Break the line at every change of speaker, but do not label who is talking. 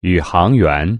宇航员